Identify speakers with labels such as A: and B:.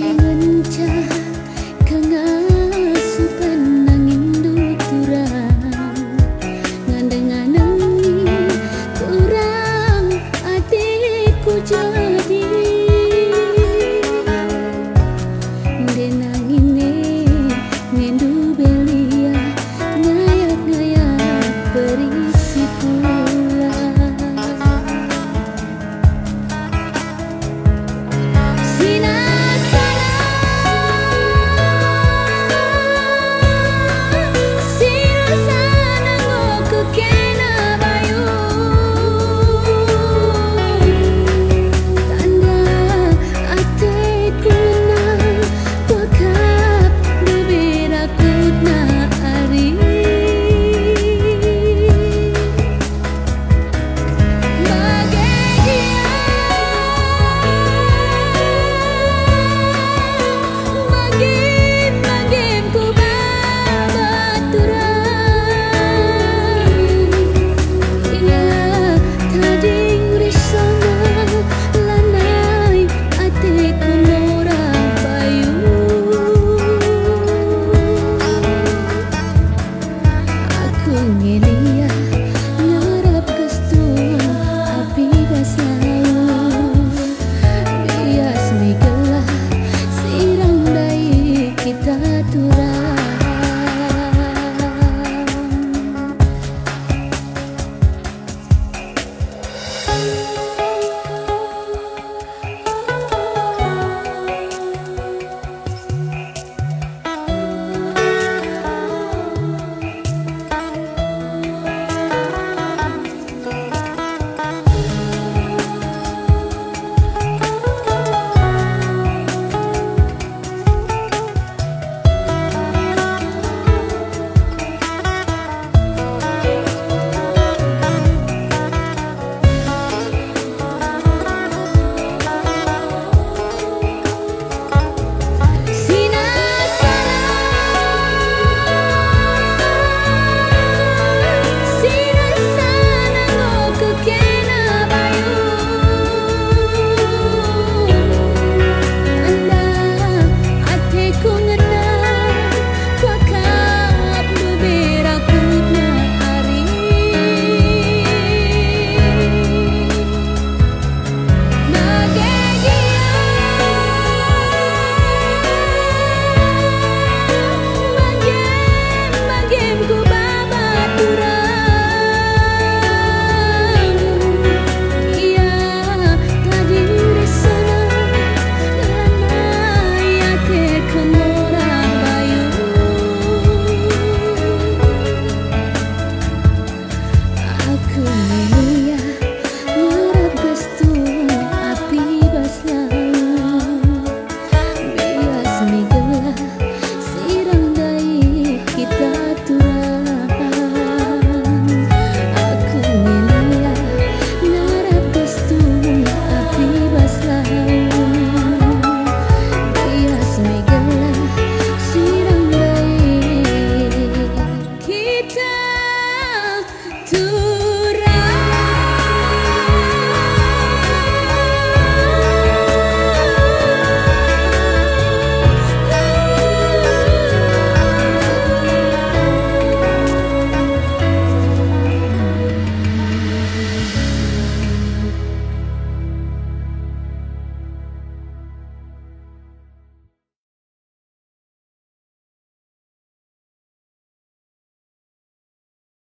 A: berjanji 夜里 to